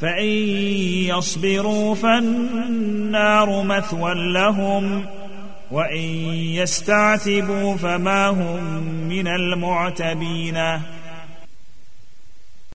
فإن يصبروا فالنار مثوى لهم وإن يستعتبوا فما هم من المعتبين.